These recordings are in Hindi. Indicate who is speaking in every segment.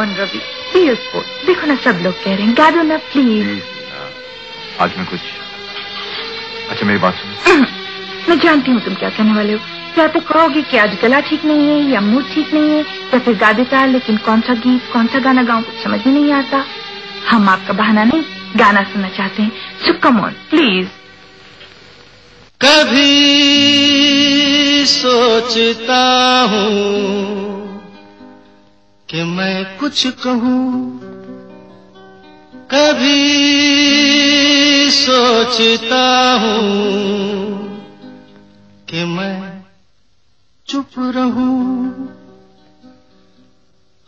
Speaker 1: ऑन रवि बी स्पोर्ट देखो ना सब लोग कह रहे हैं गा दो ना प्लीज़
Speaker 2: प्लीज़ आज मैं कुछ अच्छा मेरी बात सुनो।
Speaker 1: मैं जानती हूँ तुम क्या कहने वाले हो। या तो कहोगे कि आज गला ठीक नहीं है या मूड ठीक नहीं है या फिर गा देता लेकिन कौन सा गीत कौन सा गाना गाऊं कुछ समझ में नहीं आता। हम आपका बहाना नहीं गाना सुनना चाहते हैं। सो कम ऑन प्लीज़
Speaker 3: कभी सोचता हूँ कि मैं कुछ कहूँ। कभी सोचता हूँ कि मैं चुप रहूँ।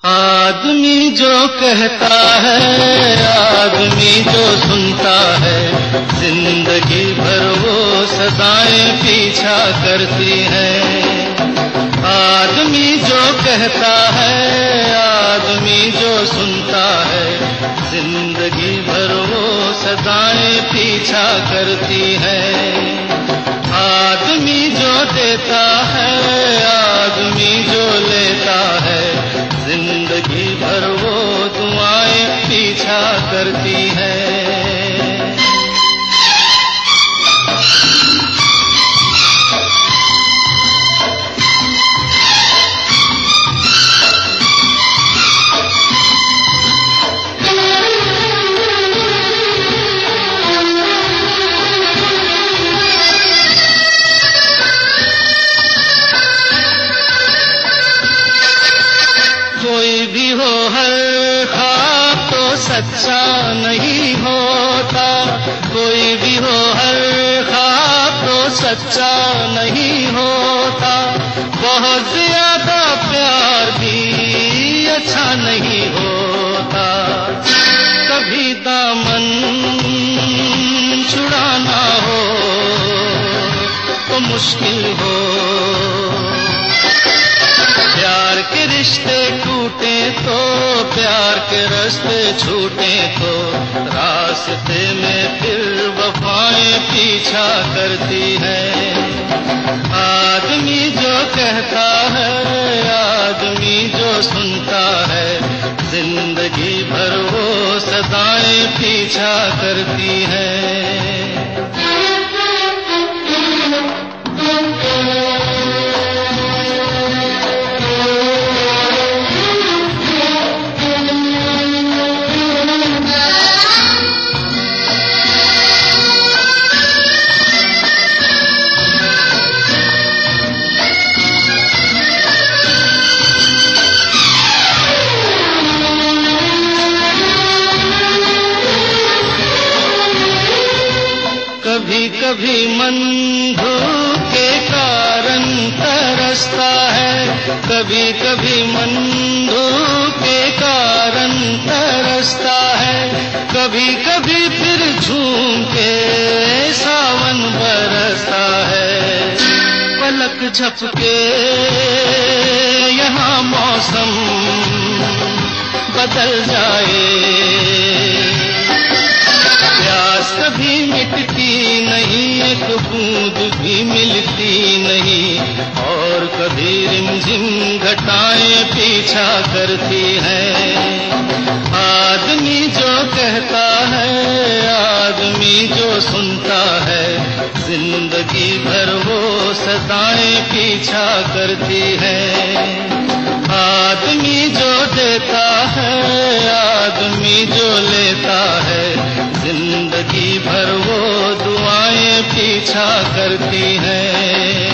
Speaker 3: आदमी जो कहता है, आदमी जो सुनता है, ज़िंदगी भर वो सदाएँ पीछा करती है। आदमी जो कहता है सुनता है। ज़िंदगी भर वो सदाएँ पीछा करती है। आदमी जो देता है, आदमी जो लेता है। ज़िंदगी भर वो दुआएँ पीछा करती है। कोई भी हो, हर ख्वाब तो सच्चा नहीं होता। कोई भी हो, हर ख्वाब तो सच्चा नहीं होता। बहुत ज़्यादा प्यार भी अच्छा नहीं होता। कभी दामन छुड़ाना हो तो मुश्किल हो के रिश्ते टूटे तो प्यार के रास्ते छूटे तो। रास्ते में फिर वफाएँ पीछा करती है। आदमी जो कहता है, आदमी जो सुनता है, ज़िंदगी भर वो सदाएँ पीछा करती है। कभी मन धूप के कारण तरसता है। कभी कभी मन धूप के कारण तरसता है। कभी कभी फिर झूम के सावन बरसता है। पलक झपके यहाँ मौसम बदल जाए। प्यास कभी मिटती एक बूंद भी मिलती नहीं, और कभी रिमझिम घटाएँ पीछा करती है। आदमी जो कहता है, आदमी जो सुनता है, ज़िंदगी भर वो सदाएँ पीछा करती है। आदमी जो देता है, आदमी जो लेता है, ज़िंदगी भर वो पीछा करती हैं।